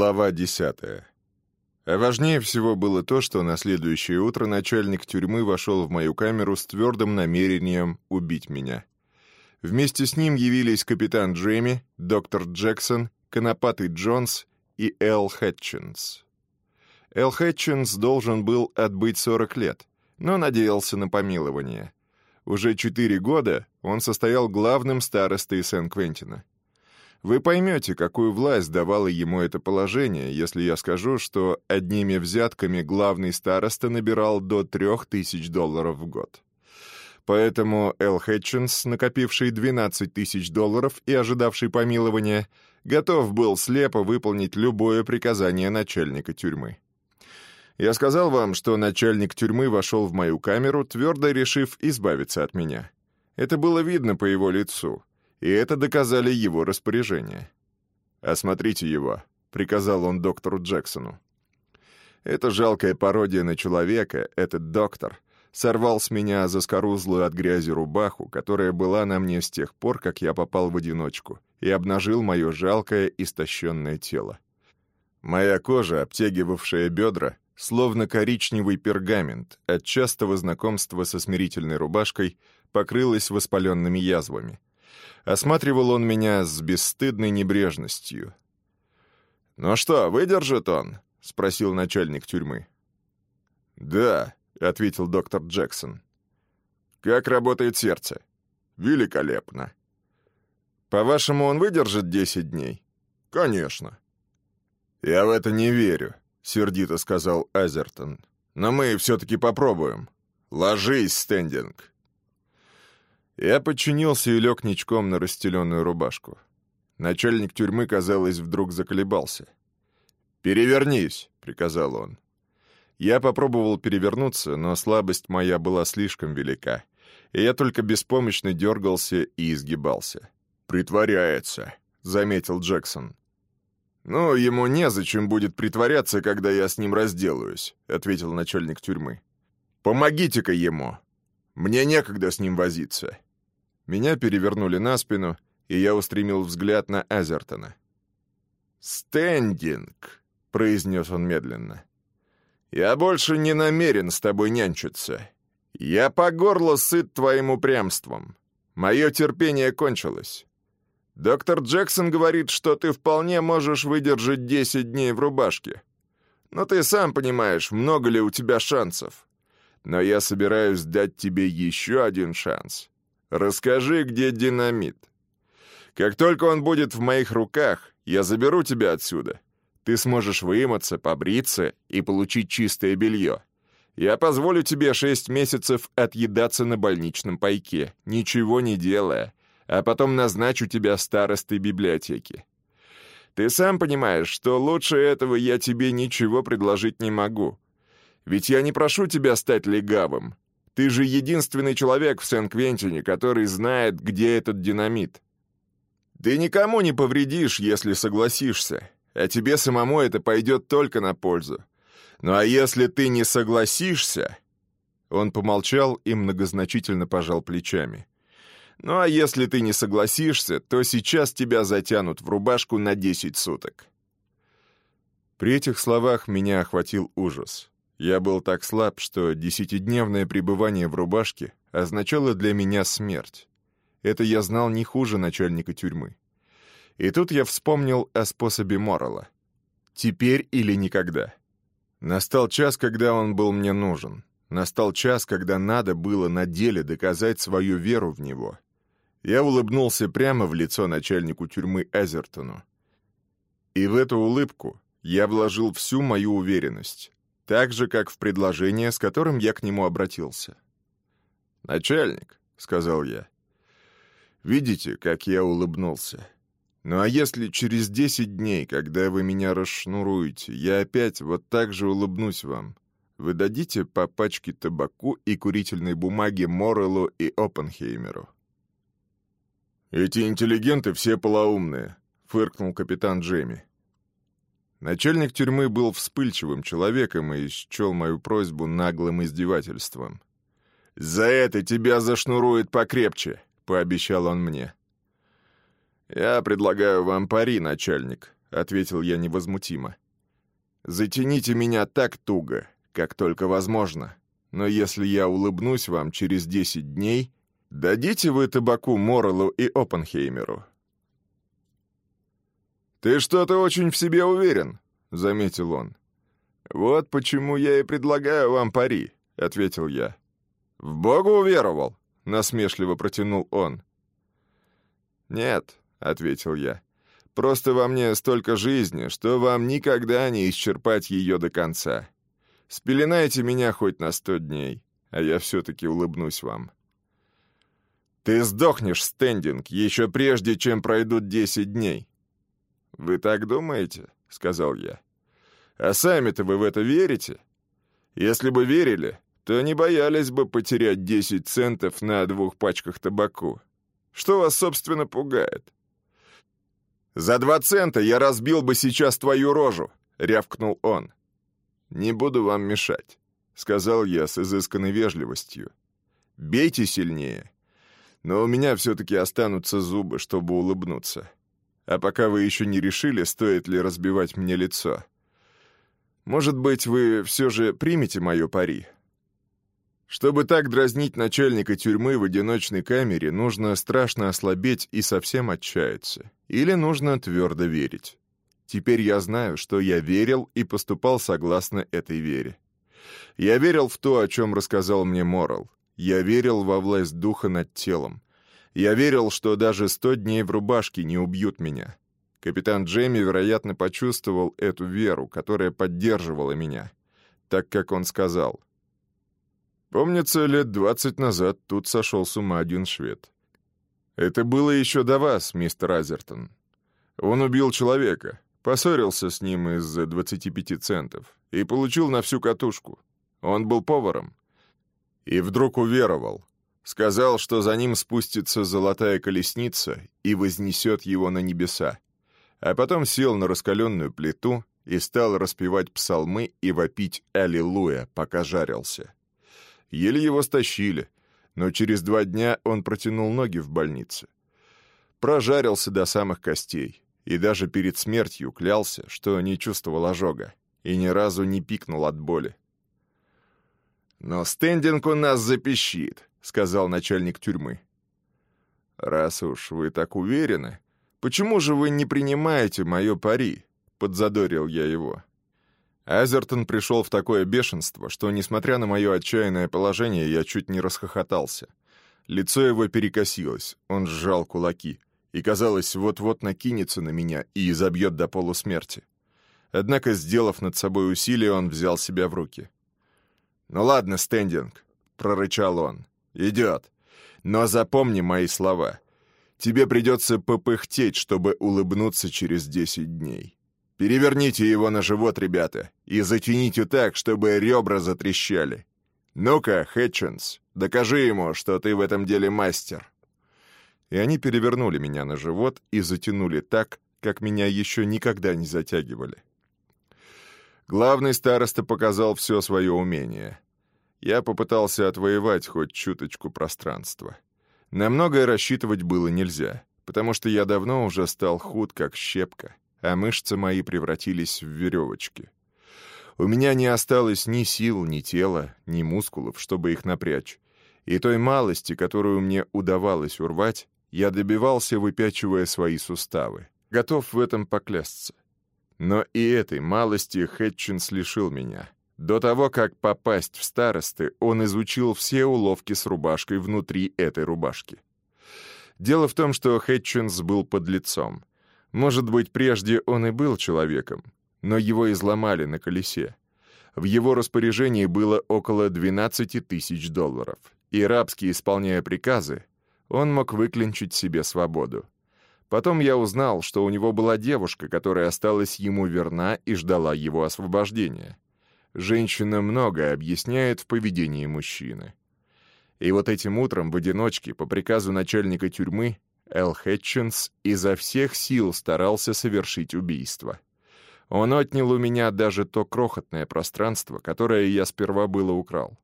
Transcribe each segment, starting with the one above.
Глава десятая. А важнее всего было то, что на следующее утро начальник тюрьмы вошел в мою камеру с твердым намерением убить меня. Вместе с ним явились капитан Джейми, доктор Джексон, конопатый Джонс и Эл Хэтчинс. Эл Хэтчинс должен был отбыть 40 лет, но надеялся на помилование. Уже четыре года он состоял главным старостой Сен-Квентина. Вы поймете, какую власть давало ему это положение, если я скажу, что одними взятками главный староста набирал до трех тысяч долларов в год. Поэтому Эл Хэтчинс, накопивший 12 тысяч долларов и ожидавший помилования, готов был слепо выполнить любое приказание начальника тюрьмы. Я сказал вам, что начальник тюрьмы вошел в мою камеру, твердо решив избавиться от меня. Это было видно по его лицу — и это доказали его распоряжения. «Осмотрите его», — приказал он доктору Джексону. Это жалкая пародия на человека, этот доктор, сорвал с меня заскорузлую от грязи рубаху, которая была на мне с тех пор, как я попал в одиночку, и обнажил мое жалкое, истощенное тело. Моя кожа, обтягивавшая бедра, словно коричневый пергамент, от частого знакомства со смирительной рубашкой, покрылась воспаленными язвами — Осматривал он меня с бесстыдной небрежностью. «Ну что, выдержит он?» — спросил начальник тюрьмы. «Да», — ответил доктор Джексон. «Как работает сердце?» «Великолепно». «По-вашему, он выдержит десять дней?» «Конечно». «Я в это не верю», — сердито сказал Азертон. «Но мы все-таки попробуем. Ложись, Стендинг». Я подчинился и лег ничком на расстеленную рубашку. Начальник тюрьмы, казалось, вдруг заколебался. «Перевернись», — приказал он. Я попробовал перевернуться, но слабость моя была слишком велика, и я только беспомощно дергался и изгибался. «Притворяется», — заметил Джексон. «Ну, ему незачем будет притворяться, когда я с ним разделаюсь», — ответил начальник тюрьмы. «Помогите-ка ему. Мне некогда с ним возиться». Меня перевернули на спину, и я устремил взгляд на Азертона. «Стендинг», — произнес он медленно. «Я больше не намерен с тобой нянчиться. Я по горло сыт твоим упрямством. Мое терпение кончилось. Доктор Джексон говорит, что ты вполне можешь выдержать десять дней в рубашке. Но ты сам понимаешь, много ли у тебя шансов. Но я собираюсь дать тебе еще один шанс. Расскажи, где динамит. Как только он будет в моих руках, я заберу тебя отсюда. Ты сможешь вымыться, побриться и получить чистое белье. Я позволю тебе шесть месяцев отъедаться на больничном пайке, ничего не делая, а потом назначу тебя старостой библиотеки. Ты сам понимаешь, что лучше этого я тебе ничего предложить не могу. Ведь я не прошу тебя стать легавым. Ты же единственный человек в Сен-Квентине, который знает, где этот динамит. Ты никому не повредишь, если согласишься, а тебе самому это пойдет только на пользу. Ну а если ты не согласишься...» Он помолчал и многозначительно пожал плечами. «Ну а если ты не согласишься, то сейчас тебя затянут в рубашку на десять суток». При этих словах меня охватил ужас. Я был так слаб, что десятидневное пребывание в рубашке означало для меня смерть. Это я знал не хуже начальника тюрьмы. И тут я вспомнил о способе Моррелла. Теперь или никогда. Настал час, когда он был мне нужен. Настал час, когда надо было на деле доказать свою веру в него. Я улыбнулся прямо в лицо начальнику тюрьмы Эзертону. И в эту улыбку я вложил всю мою уверенность так же, как в предложение, с которым я к нему обратился. «Начальник», — сказал я, — «видите, как я улыбнулся? Ну а если через десять дней, когда вы меня расшнуруете, я опять вот так же улыбнусь вам, вы дадите по пачке табаку и курительной бумаги Морреллу и Оппенхеймеру?» «Эти интеллигенты все полоумные», — фыркнул капитан Джейми. Начальник тюрьмы был вспыльчивым человеком и счел мою просьбу наглым издевательством. «За это тебя зашнурует покрепче», — пообещал он мне. «Я предлагаю вам пари, начальник», —— ответил я невозмутимо. «Затяните меня так туго, как только возможно. Но если я улыбнусь вам через десять дней, дадите вы табаку Моррелу и Оппенхеймеру?» «Ты что-то очень в себе уверен», — заметил он. «Вот почему я и предлагаю вам пари», — ответил я. «В Бога уверовал», — насмешливо протянул он. «Нет», — ответил я. «Просто во мне столько жизни, что вам никогда не исчерпать ее до конца. Спеленайте меня хоть на сто дней, а я все-таки улыбнусь вам». «Ты сдохнешь, стендинг, еще прежде, чем пройдут десять дней». «Вы так думаете?» — сказал я. «А сами-то вы в это верите? Если бы верили, то не боялись бы потерять десять центов на двух пачках табаку. Что вас, собственно, пугает?» «За два цента я разбил бы сейчас твою рожу!» — рявкнул он. «Не буду вам мешать», — сказал я с изысканной вежливостью. «Бейте сильнее. Но у меня все-таки останутся зубы, чтобы улыбнуться. А пока вы еще не решили, стоит ли разбивать мне лицо. Может быть, вы все же примете мое пари?» Чтобы так дразнить начальника тюрьмы в одиночной камере, нужно страшно ослабеть и совсем отчаяться. Или нужно твердо верить. Теперь я знаю, что я верил и поступал согласно этой вере. Я верил в то, о чем рассказал мне Морал. Я верил во власть духа над телом. Я верил, что даже сто дней в рубашке не убьют меня. Капитан Джейми, вероятно, почувствовал эту веру, которая поддерживала меня, так как он сказал. «Помнится, лет двадцать назад тут сошел с ума один швед. Это было еще до вас, мистер Азертон. Он убил человека, Поссорился с ним из-за 25 центов и получил на всю катушку. Он был поваром. И вдруг уверовал. Сказал, что за ним спустится золотая колесница и вознесет его на небеса. А потом сел на раскаленную плиту и стал распевать псалмы и вопить «Аллилуйя», пока жарился. Еле его стащили, но через два дня он протянул ноги в больнице. Прожарился до самых костей и даже перед смертью клялся, что не чувствовал ожога и ни разу не пикнул от боли. «Но стендинг у нас запищит», — сказал начальник тюрьмы. «Раз уж вы так уверены, почему же вы не принимаете мое пари?» — подзадорил я его. Азертон пришел в такое бешенство, что, несмотря на мое отчаянное положение, я чуть не расхохотался. Лицо его перекосилось, он сжал кулаки — и, казалось, вот-вот накинется на меня и изобьет до полусмерти. Однако, сделав над собой усилие, он взял себя в руки. «Ну ладно, стендинг», — прорычал он, — «идет. Но запомни мои слова. Тебе придется попыхтеть, чтобы улыбнуться через десять дней. Переверните его на живот, ребята, и затяните так, чтобы ребра затрещали. Ну-ка, Хэтчинс, докажи ему, что ты в этом деле мастер» и они перевернули меня на живот и затянули так, как меня еще никогда не затягивали. Главный староста показал все свое умение. Я попытался отвоевать хоть чуточку пространства. На многое рассчитывать было нельзя, потому что я давно уже стал худ, как щепка, а мышцы мои превратились в веревочки. У меня не осталось ни сил, ни тела, ни мускулов, чтобы их напрячь, и той малости, которую мне удавалось урвать, я добивался, выпячивая свои суставы. Готов в этом поклясться. Но и этой малости Хэтчинс лишил меня. До того, как попасть в старосты, он изучил все уловки с рубашкой внутри этой рубашки. Дело в том, что Хэтчинс был под лицом. Может быть, прежде он и был человеком, но его изломали на колесе. В его распоряжении было около 12 тысяч долларов, и рабски исполняя приказы, он мог выклинчить себе свободу. Потом я узнал, что у него была девушка, которая осталась ему верна и ждала его освобождения. Женщина многое объясняет в поведении мужчины. И вот этим утром в одиночке, по приказу начальника тюрьмы, Эл Хэтчинс изо всех сил старался совершить убийство. Он отнял у меня даже то крохотное пространство, которое я сперва было украл.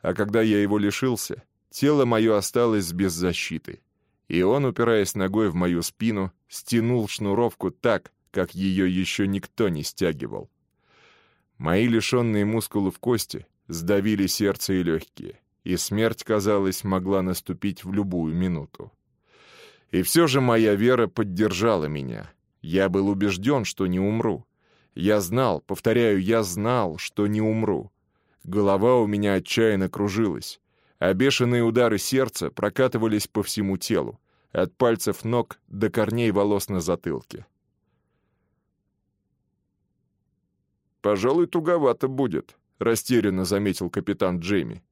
А когда я его лишился, Тело мое осталось без защиты, и он, упираясь ногой в мою спину, стянул шнуровку так, как ее еще никто не стягивал. Мои лишенные мускулов кости сдавили сердце и легкие, и смерть, казалось, могла наступить в любую минуту. И все же моя вера поддержала меня. Я был убежден, что не умру. Я знал, повторяю, я знал, что не умру. Голова у меня отчаянно кружилась, а бешеные удары сердца прокатывались по всему телу, от пальцев ног до корней волос на затылке. «Пожалуй, туговато будет», — растерянно заметил капитан Джейми.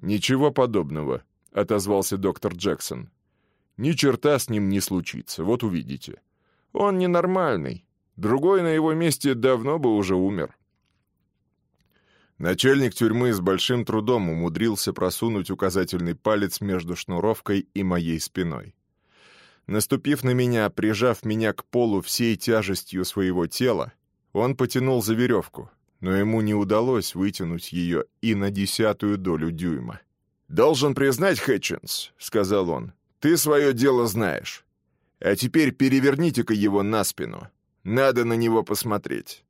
«Ничего подобного», — отозвался доктор Джексон. Ни черта с ним не случится, вот увидите. Он ненормальный. Другой на его месте давно бы уже умер. Начальник тюрьмы с большим трудом умудрился просунуть указательный палец между шнуровкой и моей спиной. Наступив на меня, прижав меня к полу всей тяжестью своего тела, он потянул за веревку, но ему не удалось вытянуть ее и на десятую долю дюйма. «Должен признать, Хэтчинс», — сказал он, ты свое дело знаешь. А теперь переверните-ка его на спину. Надо на него посмотреть».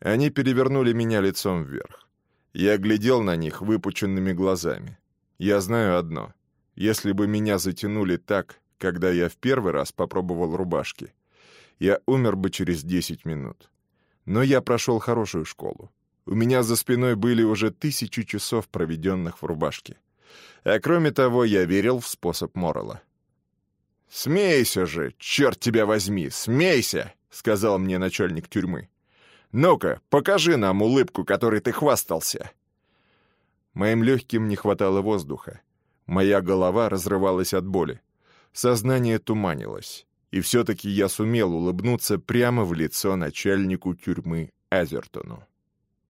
Они перевернули меня лицом вверх. Я глядел на них выпученными глазами. Я знаю одно. Если бы меня затянули так, когда я в первый раз попробовал рубашки, я умер бы через 10 минут. Но я прошел хорошую школу. У меня за спиной были уже тысячи часов, проведенных в рубашке. А кроме того, я верил в способ Моррелла. «Смейся же, черт тебя возьми, смейся!» — сказал мне начальник тюрьмы. «Ну-ка, покажи нам улыбку, которой ты хвастался!» Моим легким не хватало воздуха. Моя голова разрывалась от боли. Сознание туманилось. И все-таки я сумел улыбнуться прямо в лицо начальнику тюрьмы Азертону.